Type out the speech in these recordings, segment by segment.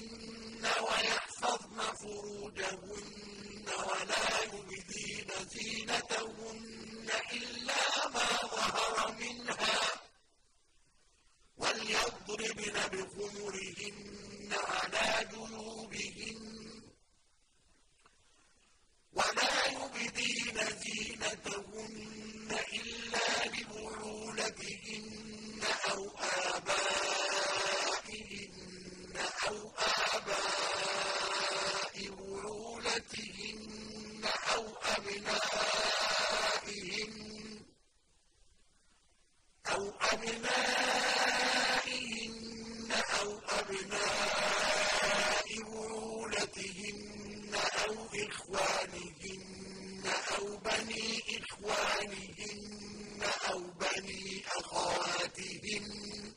بيوتهن ويحفظن فروجهن ولا يبدين زينتهن إلا ما ظهر منها وليضربن بخمرهن على جنوبهن ولا يبدين زينتهن إلا أَبْنَائِهِنَّ أَوْ أَبْنَاءِ بُعُولَتِهِنَّ أَوْ إِخْوَانِهِنَّ أَوْ بَنِي إِخْوَانِهِنَّ أَوْ بَنِي أَخَوَاتِهِنَّ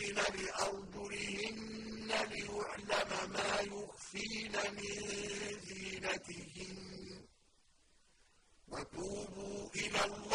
يَضْرِبْنَ بِأَرْجُلِهِنَّ لِيُعْلَمَ مَا يُخْفِينَ مِن زِينَتِهِنَّ ۚ. وَتُوبُوا إِلَى اللَّهِ